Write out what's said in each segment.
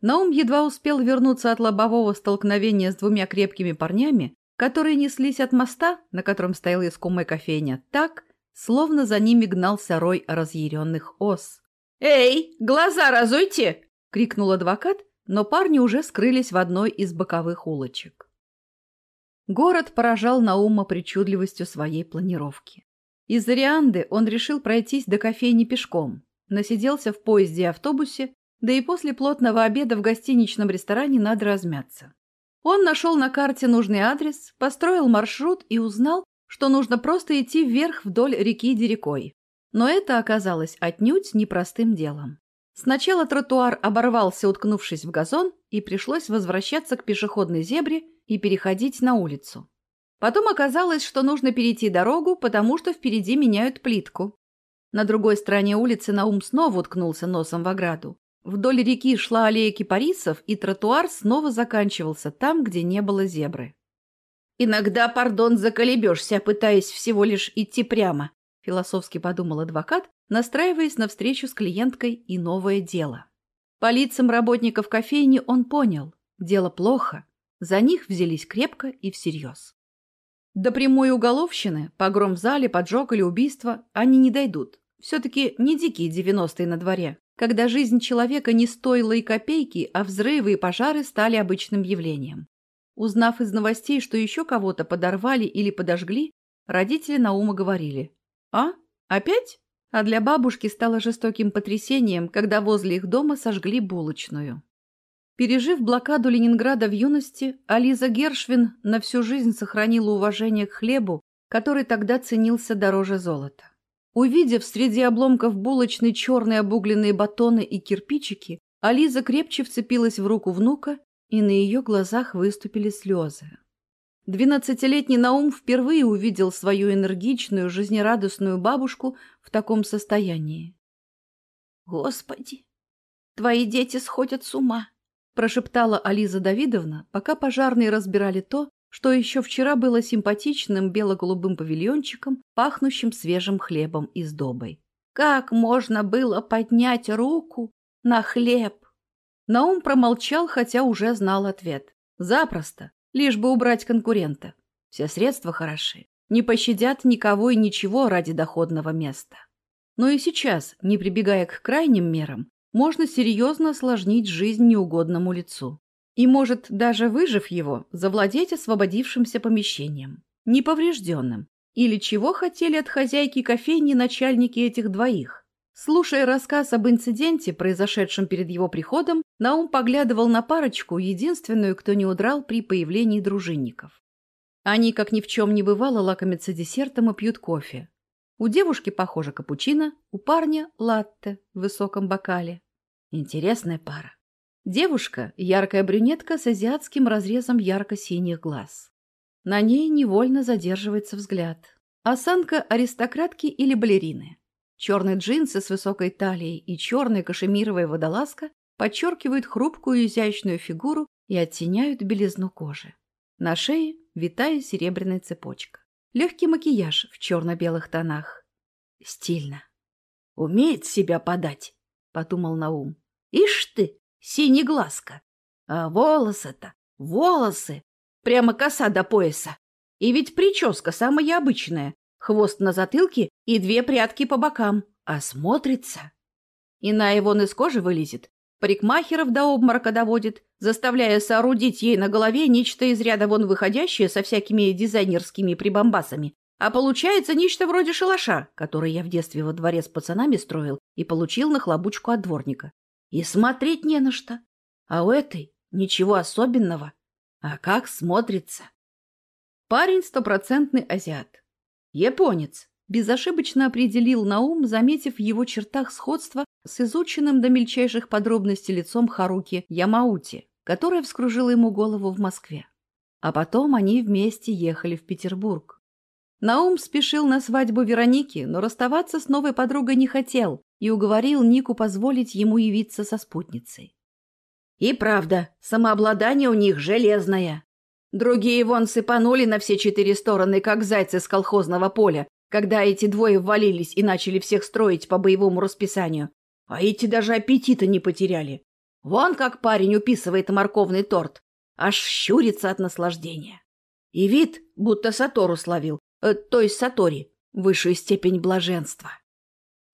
Наум едва успел вернуться от лобового столкновения с двумя крепкими парнями, которые неслись от моста, на котором стояла искомая кофейня, так, словно за ними гнался рой разъяренных ос. «Эй, глаза разуйте!» — крикнул адвокат, но парни уже скрылись в одной из боковых улочек. Город поражал Наума причудливостью своей планировки. Из Арианды он решил пройтись до кофейни пешком, насиделся в поезде и автобусе, да и после плотного обеда в гостиничном ресторане надо размяться. Он нашел на карте нужный адрес, построил маршрут и узнал, что нужно просто идти вверх вдоль реки Дерекой. Но это оказалось отнюдь непростым делом. Сначала тротуар оборвался, уткнувшись в газон, и пришлось возвращаться к пешеходной зебре и переходить на улицу. Потом оказалось, что нужно перейти дорогу, потому что впереди меняют плитку. На другой стороне улицы Наум снова уткнулся носом в ограду. Вдоль реки шла аллея кипарисов, и тротуар снова заканчивался там, где не было зебры. «Иногда, пардон, заколебешься, пытаясь всего лишь идти прямо», — философски подумал адвокат, настраиваясь на встречу с клиенткой и новое дело. По лицам работников кофейни он понял – дело плохо, за них взялись крепко и всерьез. До прямой уголовщины, погром в зале, поджог или убийство они не дойдут. Все-таки не дикие девяностые на дворе, когда жизнь человека не стоила и копейки, а взрывы и пожары стали обычным явлением. Узнав из новостей, что еще кого-то подорвали или подожгли, родители Наума говорили «А? Опять?» А для бабушки стало жестоким потрясением, когда возле их дома сожгли булочную. Пережив блокаду Ленинграда в юности, Ализа Гершвин на всю жизнь сохранила уважение к хлебу, который тогда ценился дороже золота. Увидев среди обломков булочной черные обугленные батоны и кирпичики, Ализа крепче вцепилась в руку внука, и на ее глазах выступили слезы. Двенадцатилетний Наум впервые увидел свою энергичную, жизнерадостную бабушку в таком состоянии. «Господи, твои дети сходят с ума!» Прошептала Ализа Давидовна, пока пожарные разбирали то, что еще вчера было симпатичным бело-голубым павильончиком, пахнущим свежим хлебом и сдобой. Как можно было поднять руку на хлеб? Наум промолчал, хотя уже знал ответ. Запросто, лишь бы убрать конкурента. Все средства хороши. Не пощадят никого и ничего ради доходного места. Но и сейчас, не прибегая к крайним мерам, можно серьезно осложнить жизнь неугодному лицу и может, даже выжив его, завладеть освободившимся помещением, неповрежденным. Или чего хотели от хозяйки кофейни начальники этих двоих? Слушая рассказ об инциденте, произошедшем перед его приходом, Наум поглядывал на парочку, единственную, кто не удрал при появлении дружинников. Они, как ни в чем не бывало, лакомятся десертом и пьют кофе. У девушки, похоже, капучино, у парня – латте в высоком бокале. Интересная пара. Девушка – яркая брюнетка с азиатским разрезом ярко-синих глаз. На ней невольно задерживается взгляд. Осанка аристократки или балерины. Черные джинсы с высокой талией и черная кашемировая водолазка подчеркивают хрупкую изящную фигуру и оттеняют белизну кожи. На шее витая серебряная цепочка. Легкий макияж в черно-белых тонах. Стильно. «Умеет себя подать», — подумал Наум. «Ишь ты, синеглазка. А волосы-то, волосы, прямо коса до пояса. И ведь прическа самая обычная, хвост на затылке и две прядки по бокам, а смотрится. Иная вон из кожи вылезет, парикмахеров до обморока доводит, заставляя соорудить ей на голове нечто из ряда вон выходящее со всякими дизайнерскими прибамбасами. А получается нечто вроде шалаша, который я в детстве во дворе с пацанами строил и получил на хлобучку от дворника. И смотреть не на что. А у этой ничего особенного. А как смотрится. Парень стопроцентный азиат. Японец. Безошибочно определил Наум, заметив в его чертах сходство с изученным до мельчайших подробностей лицом Харуки Ямаути, которая вскружила ему голову в Москве. А потом они вместе ехали в Петербург. Наум спешил на свадьбу Вероники, но расставаться с новой подругой не хотел и уговорил Нику позволить ему явиться со спутницей. И правда, самообладание у них железное. Другие вон сыпанули на все четыре стороны, как зайцы с колхозного поля, когда эти двое ввалились и начали всех строить по боевому расписанию. А эти даже аппетита не потеряли. Вон как парень уписывает морковный торт. Аж щурится от наслаждения. И вид, будто Сатору словил, э, то есть Сатори, высшую степень блаженства.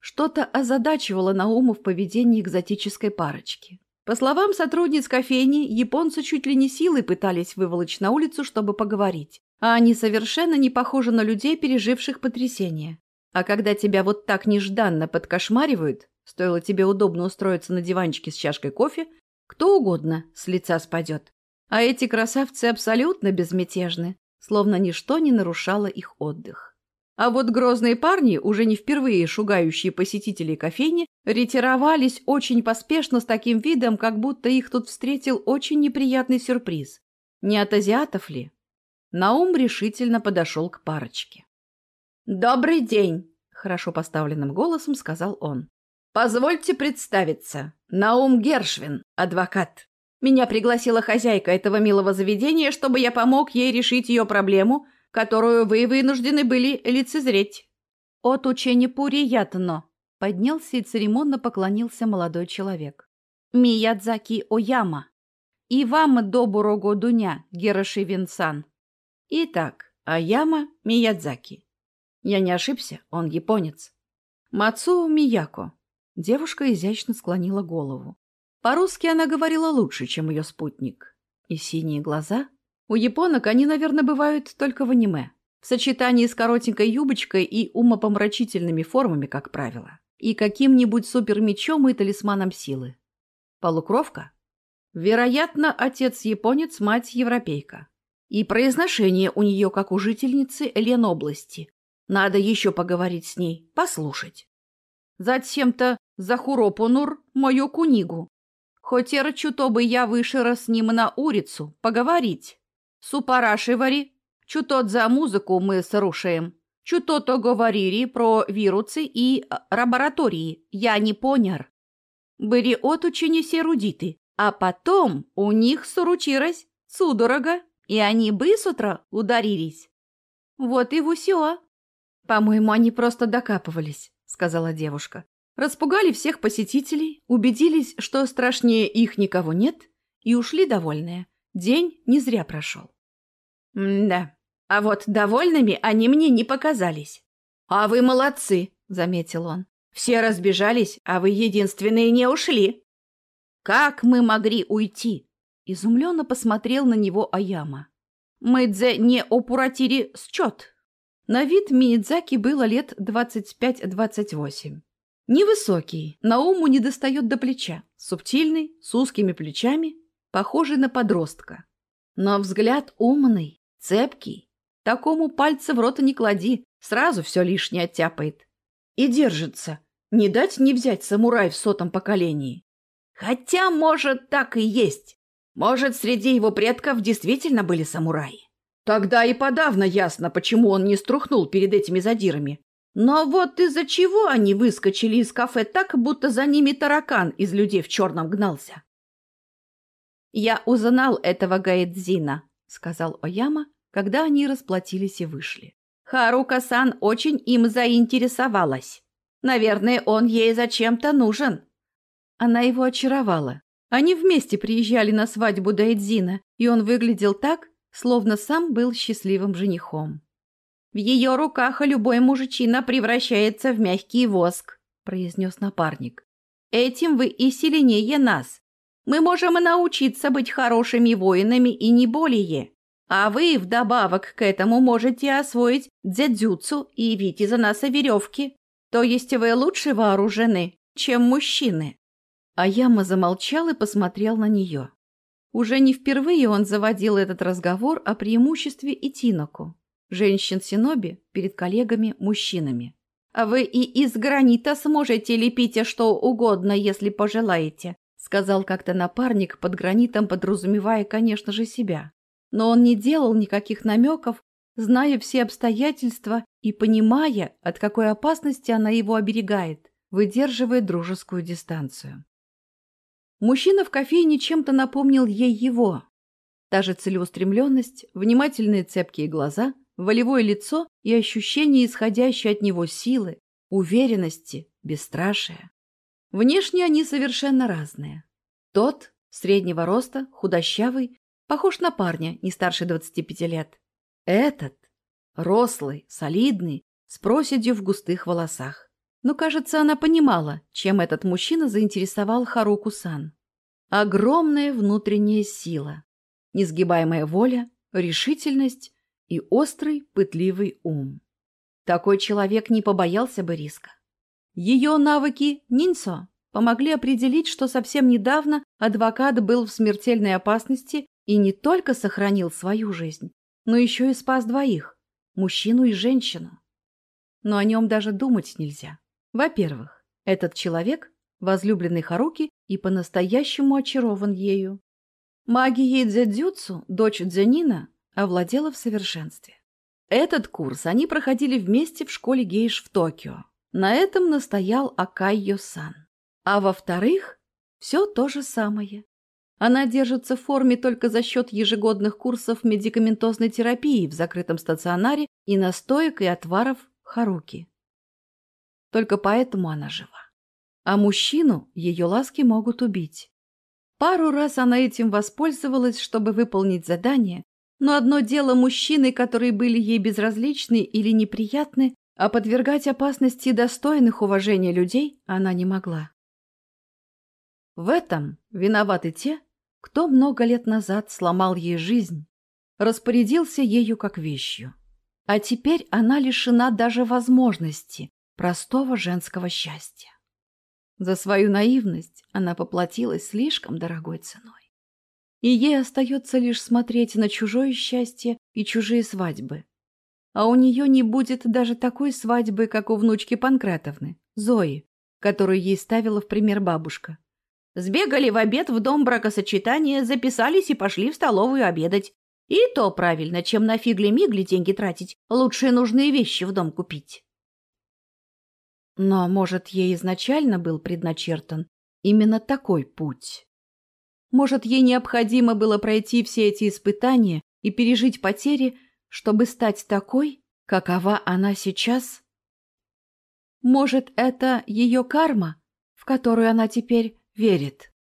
Что-то озадачивало Науму в поведении экзотической парочки. По словам сотрудниц кофейни, японцы чуть ли не силой пытались выволочь на улицу, чтобы поговорить. А они совершенно не похожи на людей, переживших потрясение. А когда тебя вот так нежданно подкошмаривают, стоило тебе удобно устроиться на диванчике с чашкой кофе, кто угодно с лица спадет. А эти красавцы абсолютно безмятежны, словно ничто не нарушало их отдых. А вот грозные парни, уже не впервые шугающие посетителей кофейни, ретировались очень поспешно с таким видом, как будто их тут встретил очень неприятный сюрприз. Не от азиатов ли? Наум решительно подошел к парочке. «Добрый день!» – хорошо поставленным голосом сказал он. «Позвольте представиться. Наум Гершвин, адвокат. Меня пригласила хозяйка этого милого заведения, чтобы я помог ей решить ее проблему – которую вы вынуждены были лицезреть. От учения Пуриятно поднялся и церемонно поклонился молодой человек. Миядзаки Ояма. И вам доброго дуня, Героши Винсан. Итак, Аяма Миядзаки. Я не ошибся, он японец. Мацуо Мияко. Девушка изящно склонила голову. По-русски она говорила лучше, чем ее спутник. И синие глаза у японок они, наверное, бывают только в аниме. В сочетании с коротенькой юбочкой и умопомрачительными формами, как правило. И каким-нибудь супермечом и талисманом силы. Полукровка? Вероятно, отец японец, мать европейка. И произношение у нее, как у жительницы Ленобласти. Надо еще поговорить с ней, послушать. Затем-то Захуропонур мою кунигу. Хоть рачу, то бы я вышера с ним на улицу, поговорить. Супарашивари, чутот за музыку мы слушаем. Чутото говорили про вирусы и лаборатории. Я не понял. Были отучени серудиты, а потом у них случилось судорога, и они быстро ударились. Вот и все. По-моему, они просто докапывались, сказала девушка. Распугали всех посетителей, убедились, что страшнее их никого нет, и ушли довольные. День не зря прошел. «Да, а вот довольными они мне не показались». «А вы молодцы», — заметил он. «Все разбежались, а вы единственные не ушли». «Как мы могли уйти?» — изумленно посмотрел на него Аяма. «Мы-дзе не опуратири счет». На вид Минидзаки было лет двадцать пять-двадцать восемь. Невысокий, на уму не достает до плеча, субтильный, с узкими плечами, похожий на подростка. Но взгляд умный, Цепкий. Такому пальца в рот не клади, сразу все лишнее оттяпает. И держится. Не дать не взять самурай в сотом поколении. Хотя, может, так и есть. Может, среди его предков действительно были самураи. Тогда и подавно ясно, почему он не струхнул перед этими задирами. Но вот из-за чего они выскочили из кафе так, будто за ними таракан из людей в черном гнался. «Я узнал этого Гаэдзина», — сказал Ояма, когда они расплатились и вышли. Харука-сан очень им заинтересовалась. Наверное, он ей зачем-то нужен. Она его очаровала. Они вместе приезжали на свадьбу Дайдзина, и он выглядел так, словно сам был счастливым женихом. «В ее руках любой мужичина превращается в мягкий воск», — произнес напарник. «Этим вы и сильнее нас. Мы можем научиться быть хорошими воинами и не более. А вы вдобавок к этому можете освоить дзядзюцу и вить за нас веревки. То есть вы лучше вооружены, чем мужчины. А Яма замолчал и посмотрел на нее. Уже не впервые он заводил этот разговор о преимуществе Итиноку, женщин-синоби перед коллегами-мужчинами. А вы и из гранита сможете лепить что угодно, если пожелаете, сказал как-то напарник под гранитом, подразумевая, конечно же, себя но он не делал никаких намеков, зная все обстоятельства и понимая, от какой опасности она его оберегает, выдерживая дружескую дистанцию. Мужчина в кофейне чем-то напомнил ей его. Та же целеустремленность, внимательные цепкие глаза, волевое лицо и ощущение исходящее от него силы, уверенности, бесстрашия. Внешне они совершенно разные. Тот, среднего роста, худощавый, похож на парня, не старше 25 лет. Этот, рослый, солидный, с проседью в густых волосах. Но, кажется, она понимала, чем этот мужчина заинтересовал Харуку-сан. Огромная внутренняя сила, несгибаемая воля, решительность и острый, пытливый ум. Такой человек не побоялся бы риска. Ее навыки нинсо помогли определить, что совсем недавно адвокат был в смертельной опасности и не только сохранил свою жизнь, но еще и спас двоих – мужчину и женщину. Но о нем даже думать нельзя. Во-первых, этот человек – возлюбленный Харуки и по-настоящему очарован ею. Магией дзядзюцу дочь Дзянина овладела в совершенстве. Этот курс они проходили вместе в школе гейш в Токио. На этом настоял Акайо-сан. А во-вторых, все то же самое. Она держится в форме только за счет ежегодных курсов медикаментозной терапии в закрытом стационаре и настоек и отваров Харуки. Только поэтому она жива. А мужчину ее ласки могут убить. Пару раз она этим воспользовалась, чтобы выполнить задание, но одно дело мужчины, которые были ей безразличны или неприятны, а подвергать опасности достойных уважения людей она не могла. В этом виноваты те, кто много лет назад сломал ей жизнь, распорядился ею как вещью. А теперь она лишена даже возможности простого женского счастья. За свою наивность она поплатилась слишком дорогой ценой. И ей остается лишь смотреть на чужое счастье и чужие свадьбы, а у нее не будет даже такой свадьбы, как у внучки Панкратовны, Зои, которую ей ставила в пример бабушка. Сбегали в обед в дом бракосочетания, записались и пошли в столовую обедать. И то правильно, чем на фигли-мигли деньги тратить, лучшие нужные вещи в дом купить. Но, может, ей изначально был предначертан именно такой путь? Может, ей необходимо было пройти все эти испытания и пережить потери, чтобы стать такой, какова она сейчас? Может, это ее карма, в которую она теперь верит?